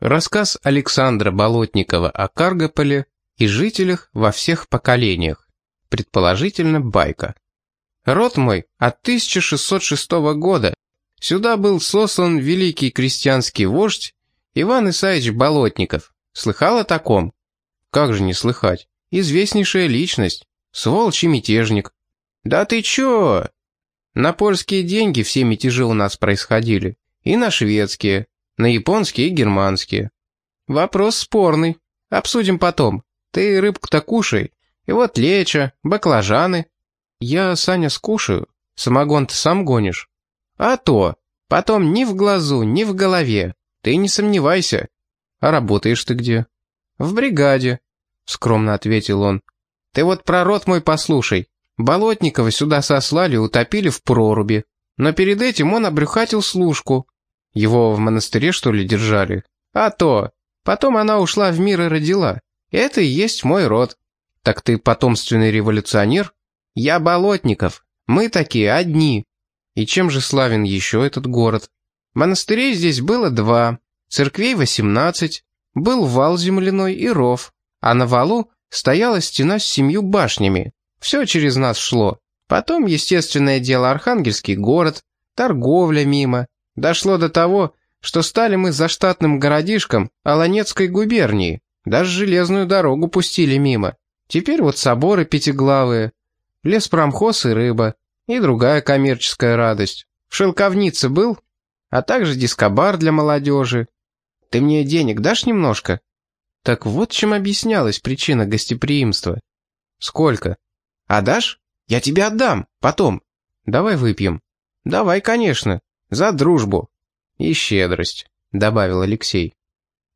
Рассказ Александра Болотникова о Каргополе и жителях во всех поколениях. Предположительно, байка. Род мой от 1606 года. Сюда был сослан великий крестьянский вождь Иван Исаевич Болотников. Слыхал о таком? Как же не слыхать? Известнейшая личность. Сволочь и мятежник. Да ты чё? На польские деньги все мятежи у нас происходили. И на шведские на японские и германские. Вопрос спорный. Обсудим потом. Ты рыбку-то кушай. И вот леча, баклажаны. Я, Саня, скушаю. Самогон ты сам гонишь. А то. Потом ни в глазу, ни в голове. Ты не сомневайся. А работаешь ты где? В бригаде, скромно ответил он. Ты вот про рот мой послушай. Болотникова сюда сослали, утопили в проруби. Но перед этим он обрюхатил служку, его в монастыре, что ли, держали? А то. Потом она ушла в мир и родила. Это и есть мой род. Так ты потомственный революционер? Я Болотников. Мы такие одни. И чем же славен еще этот город? Монастырей здесь было два, церквей восемнадцать, был вал земляной и ров, а на валу стояла стена с семью башнями. Все через нас шло. Потом, естественное дело, Архангельский город, торговля мимо, Дошло до того, что стали мы заштатным городишком Аланецкой губернии, даже железную дорогу пустили мимо. Теперь вот соборы пятиглавые, леспромхоз и рыба, и другая коммерческая радость. В шелковнице был, а также дискобар для молодежи. Ты мне денег дашь немножко? Так вот чем объяснялась причина гостеприимства. Сколько? А дашь? Я тебе отдам, потом. Давай выпьем. Давай, конечно. За дружбу. И щедрость, добавил Алексей.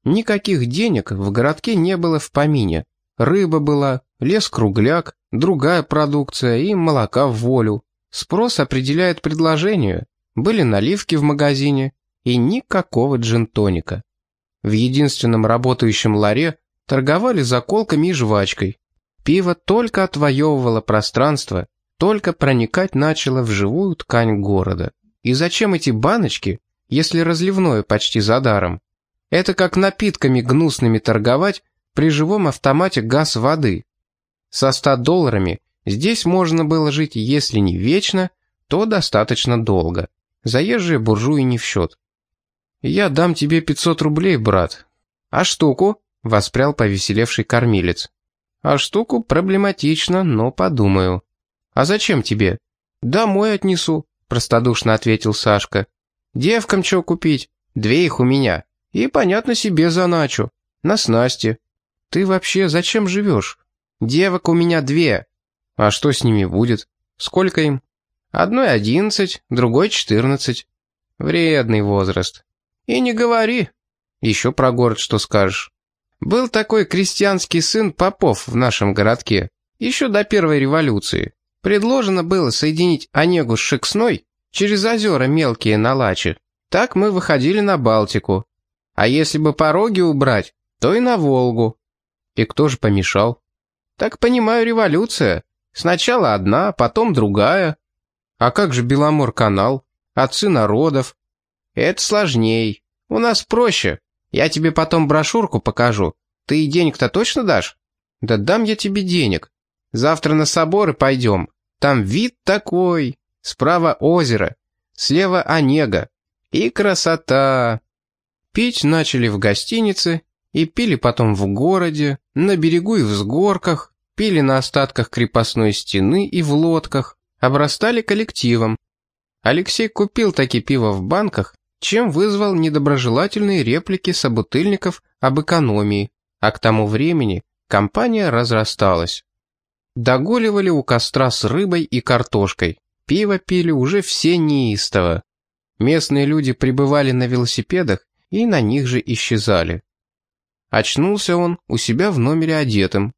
Никаких денег в городке не было в помине. Рыба была, лес-кругляк, другая продукция и молока в волю. Спрос определяет предложение. Были наливки в магазине и никакого джин-тоника. В единственном работающем ларе торговали заколками и жвачкой. Пиво только отвоевывало пространство, только проникать начало в живую ткань города. И зачем эти баночки, если разливное почти за даром? Это как напитками гнусными торговать при живом автомате газ-воды. Со 100 долларами здесь можно было жить, если не вечно, то достаточно долго. Заезжие буржуи не в счет. «Я дам тебе 500 рублей, брат». «А штуку?» — воспрял повеселевший кормилец. «А штуку проблематично, но подумаю». «А зачем тебе?» «Домой отнесу. — простодушно ответил Сашка. «Девкам чего купить? Две их у меня. И, понятно, себе заначу. На снасти. Ты вообще зачем живешь? Девок у меня две. А что с ними будет? Сколько им? Одной одиннадцать, другой четырнадцать. Вредный возраст. И не говори. Еще про город что скажешь. Был такой крестьянский сын Попов в нашем городке. Еще до первой революции. Предложено было соединить Онегу с Шексной через озера мелкие на Лаче. Так мы выходили на Балтику. А если бы пороги убрать, то и на Волгу. И кто же помешал? Так понимаю, революция. Сначала одна, потом другая. А как же Беломор-канал? Отцы народов? Это сложней. У нас проще. Я тебе потом брошюрку покажу. Ты денег-то точно дашь? Да дам я тебе денег. Завтра на соборы пойдем. Там вид такой. Справа озеро, слева Онега. И красота. Пить начали в гостинице и пили потом в городе, на берегу и в взгорках, пили на остатках крепостной стены и в лодках, обрастали коллективом. Алексей купил таки пиво в банках, чем вызвал недоброжелательные реплики собутыльников об экономии, а к тому времени компания разрасталась. Догуливали у костра с рыбой и картошкой. Пиво пили уже все неистово. Местные люди прибывали на велосипедах и на них же исчезали. Очнулся он у себя в номере одетым.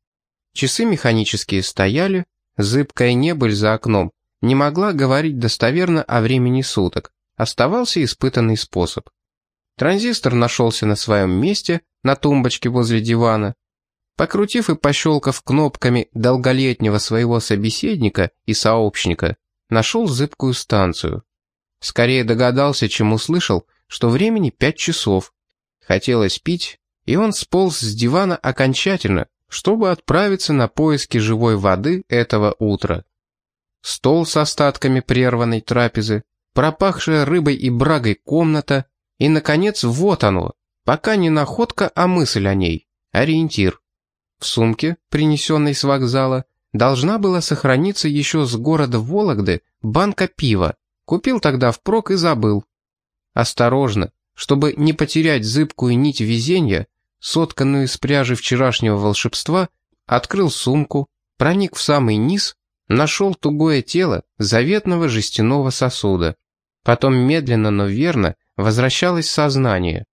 Часы механические стояли, зыбкая небыль за окном не могла говорить достоверно о времени суток. Оставался испытанный способ. Транзистор нашелся на своем месте, на тумбочке возле дивана, Покрутив и пощелкав кнопками долголетнего своего собеседника и сообщника, нашел зыбкую станцию. Скорее догадался, чем услышал, что времени пять часов. Хотелось пить, и он сполз с дивана окончательно, чтобы отправиться на поиски живой воды этого утра. Стол с остатками прерванной трапезы, пропахшая рыбой и брагой комната, и, наконец, вот оно, пока не находка, а мысль о ней, ориентир. В сумке, принесенной с вокзала, должна была сохраниться еще с города Вологды банка пива. Купил тогда впрок и забыл. Осторожно, чтобы не потерять зыбкую нить везения, сотканную из пряжи вчерашнего волшебства, открыл сумку, проник в самый низ, нашел тугое тело заветного жестяного сосуда. Потом медленно, но верно возвращалось сознание.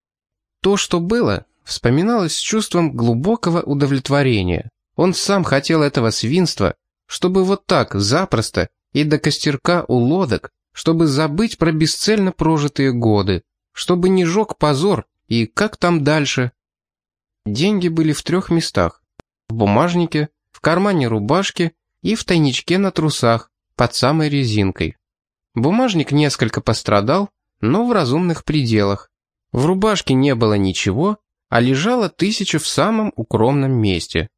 То, что было, вспоминалось с чувством глубокого удовлетворения. Он сам хотел этого свинства, чтобы вот так, запросто, и до костерка у лодок, чтобы забыть про бесцельно прожитые годы, чтобы не жег позор, и как там дальше. Деньги были в трех местах. В бумажнике, в кармане рубашки и в тайничке на трусах, под самой резинкой. Бумажник несколько пострадал, но в разумных пределах. В рубашке не было ничего, а лежала тысяча в самом укромном месте.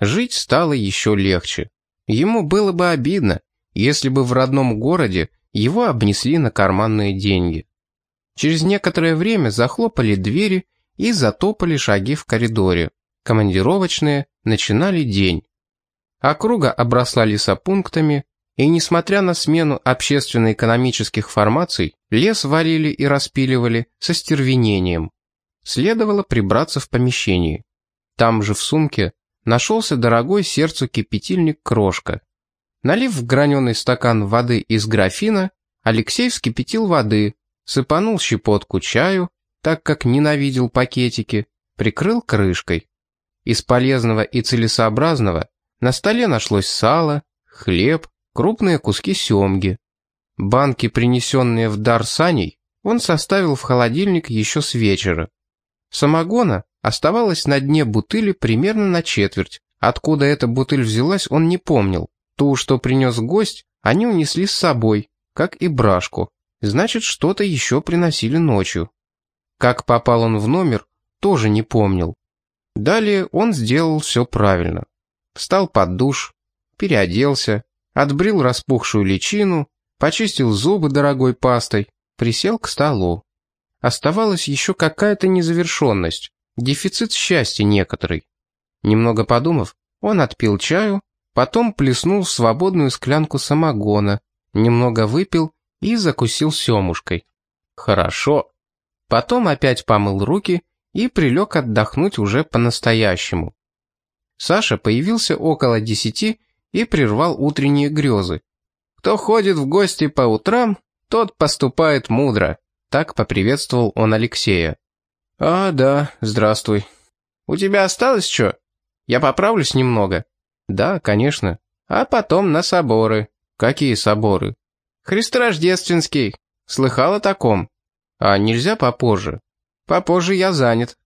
Жить стало еще легче. Ему было бы обидно, если бы в родном городе его обнесли на карманные деньги. Через некоторое время захлопали двери и затопали шаги в коридоре. Командировочные начинали день. Округа обросла лесопунктами, и несмотря на смену общественно-экономических формаций, лес варили и распиливали со стервенением. Следовало прибраться в помещении. Там же в сумке нашелся дорогой сердцу кипятильник крошка. Налив в граненый стакан воды из графина, Алексей вскипятил воды, сыпанул щепотку чаю, так как ненавидел пакетики, прикрыл крышкой. Из полезного и целесообразного на столе нашлось сало, хлеб, крупные куски семги. Банки, принесенные в дар саней, он составил в холодильник еще с вечера. Самогона оставалось на дне бутыли примерно на четверть. Откуда эта бутыль взялась, он не помнил. Ту, что принес гость, они унесли с собой, как и брашку. Значит, что-то еще приносили ночью. Как попал он в номер, тоже не помнил. Далее он сделал все правильно. Встал под душ, переоделся, отбрил распухшую личину, почистил зубы дорогой пастой, присел к столу. Оставалась еще какая-то незавершенность, дефицит счастья некоторый. Немного подумав, он отпил чаю, потом плеснул в свободную склянку самогона, немного выпил и закусил семушкой. Хорошо. Потом опять помыл руки и прилег отдохнуть уже по-настоящему. Саша появился около десяти и прервал утренние грезы. «Кто ходит в гости по утрам, тот поступает мудро», так поприветствовал он Алексея. «А, да, здравствуй. У тебя осталось что? Я поправлюсь немного». «Да, конечно. А потом на соборы». «Какие соборы?» «Христорождественский. Слыхал о таком?» А нельзя попозже? Попозже я занят.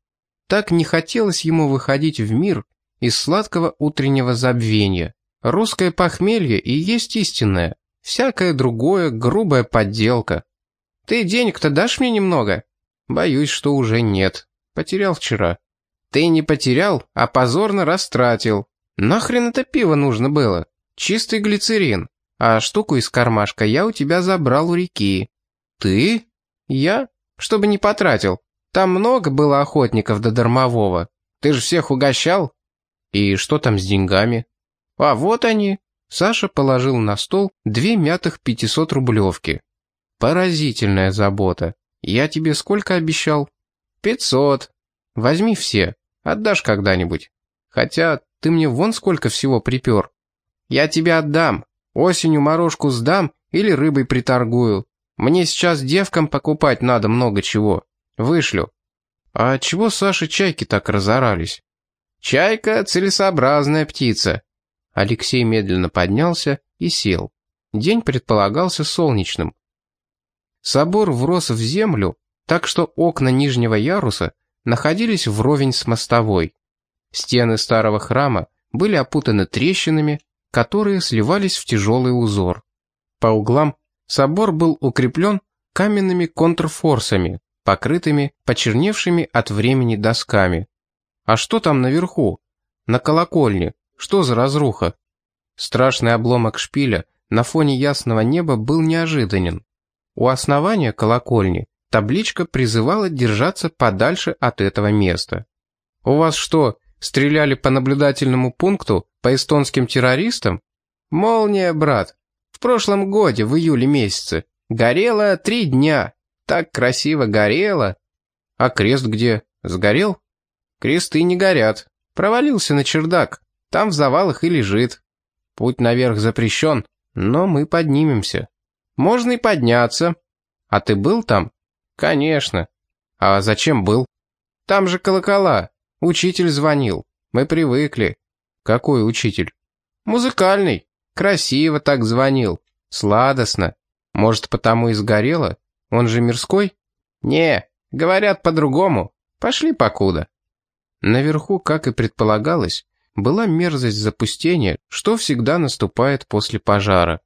Так не хотелось ему выходить в мир из сладкого утреннего забвения. Русское похмелье и есть истинное. Всякое другое грубая подделка. Ты денег-то дашь мне немного? Боюсь, что уже нет. Потерял вчера. Ты не потерял, а позорно растратил. Нахрен это пиво нужно было? Чистый глицерин. А штуку из кармашка я у тебя забрал у реки. Ты? «Я? Чтобы не потратил. Там много было охотников до дармового. Ты же всех угощал?» «И что там с деньгами?» «А вот они». Саша положил на стол две мятых пятисот рублевки. «Поразительная забота. Я тебе сколько обещал?» «Пятьсот. Возьми все. Отдашь когда-нибудь. Хотя ты мне вон сколько всего припер. Я тебе отдам. Осенью морожку сдам или рыбой приторгую. Мне сейчас девкам покупать надо много чего. Вышлю. А чего Саши чайки так разорались? Чайка — целесообразная птица. Алексей медленно поднялся и сел. День предполагался солнечным. Собор врос в землю, так что окна нижнего яруса находились вровень с мостовой. Стены старого храма были опутаны трещинами, которые сливались в тяжелый узор. По углам Собор был укреплен каменными контрфорсами, покрытыми почерневшими от времени досками. А что там наверху? На колокольне. Что за разруха? Страшный обломок шпиля на фоне ясного неба был неожиданен. У основания колокольни табличка призывала держаться подальше от этого места. «У вас что, стреляли по наблюдательному пункту, по эстонским террористам?» «Молния, брат. В прошлом годе, в июле месяце. Горело три дня. Так красиво горело. А крест где? Сгорел? Кресты не горят. Провалился на чердак. Там в завалах и лежит. Путь наверх запрещен, но мы поднимемся. Можно и подняться. А ты был там? Конечно. А зачем был? Там же колокола. Учитель звонил. Мы привыкли. Какой учитель? Музыкальный. Красиво так звонил. Сладостно. Может, потому и сгорело? Он же мирской? Не, говорят по-другому. Пошли покуда. Наверху, как и предполагалось, была мерзость запустения, что всегда наступает после пожара.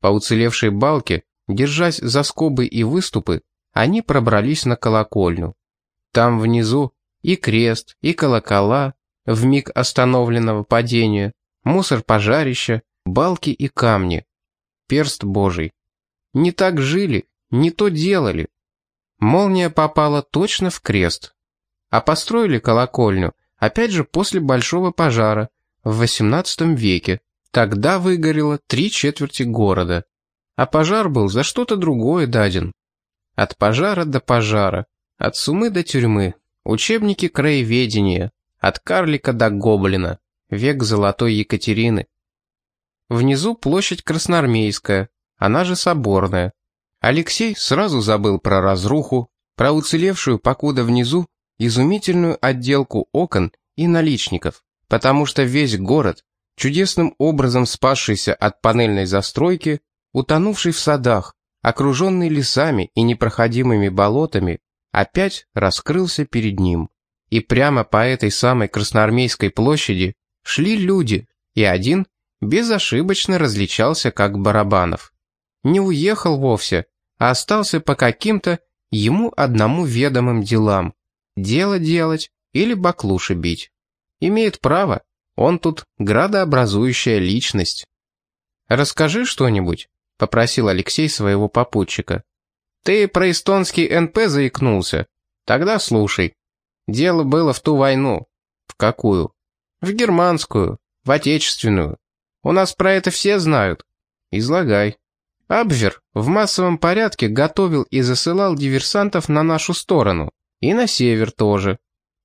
По уцелевшей балке, держась за скобы и выступы, они пробрались на колокольню. Там внизу и крест, и колокола, в миг остановленного падения, мусор пожарища, балки и камни. Перст Божий. Не так жили, не то делали. Молния попала точно в крест. А построили колокольню, опять же после большого пожара, в XVIII веке. Тогда выгорело три четверти города. А пожар был за что-то другое даден. От пожара до пожара, от сумы до тюрьмы, учебники краеведения, от карлика до гоблина, век золотой Екатерины. Внизу площадь Красноармейская, она же Соборная. Алексей сразу забыл про разруху, про уцелевшую покуда внизу изумительную отделку окон и наличников, потому что весь город, чудесным образом спасшийся от панельной застройки, утонувший в садах, окруженный лесами и непроходимыми болотами, опять раскрылся перед ним. И прямо по этой самой Красноармейской площади шли люди, и один безошибочно различался как Барабанов не уехал вовсе, а остался по каким-то ему одному ведомым делам. Дело делать или баклуши бить. Имеет право, он тут градообразующая личность. «Расскажи что-нибудь», — попросил Алексей своего попутчика. «Ты про эстонский НП заикнулся? Тогда слушай. Дело было в ту войну». «В какую?» «В германскую, в отечественную. У нас про это все знают». «Излагай». Абвер в массовом порядке готовил и засылал диверсантов на нашу сторону. И на север тоже.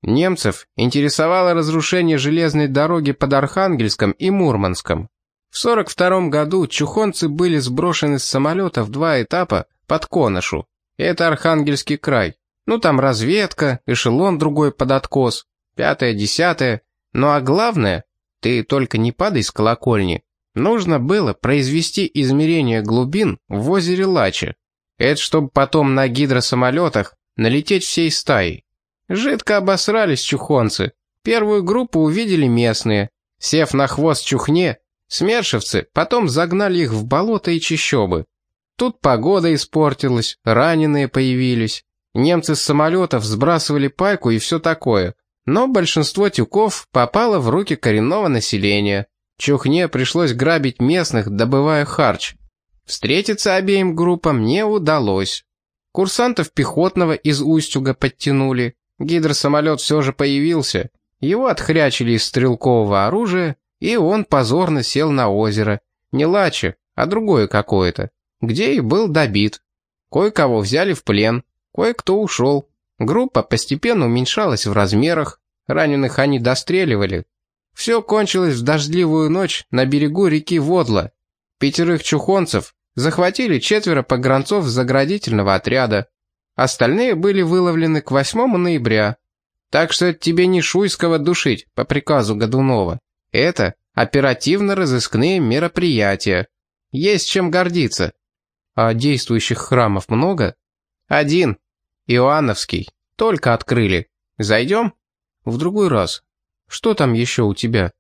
Немцев интересовало разрушение железной дороги под Архангельском и Мурманском. В 42 году чухонцы были сброшены с самолета в два этапа под Коношу. Это Архангельский край. Ну там разведка, эшелон другой под откос, пятое, десятое. Ну а главное, ты только не падай с колокольни, Нужно было произвести измерение глубин в озере Лачи. Это чтобы потом на гидросамолетах налететь всей стаей. Жидко обосрались чухонцы. Первую группу увидели местные. Сев на хвост чухне, смершевцы потом загнали их в болото и чащобы. Тут погода испортилась, раненые появились. Немцы с самолетов сбрасывали пайку и все такое. Но большинство тюков попало в руки коренного населения. Чухне пришлось грабить местных, добывая харч. Встретиться обеим группам не удалось. Курсантов пехотного из Устюга подтянули. Гидросамолет все же появился. Его отхрячили из стрелкового оружия, и он позорно сел на озеро. Не Лачи, а другое какое-то, где и был добит. Кое-кого взяли в плен, кое-кто ушел. Группа постепенно уменьшалась в размерах, раненых они достреливали, все кончилось в дождливую ночь на берегу реки Водла. Пятерых чухонцев захватили четверо погранцов заградительного отряда. Остальные были выловлены к 8 ноября. Так что тебе не Шуйского душить по приказу Годунова. Это оперативно-розыскные мероприятия. Есть чем гордиться. А действующих храмов много? Один. Иоанновский. Только открыли. Зайдем? В другой раз. Что там еще у тебя?»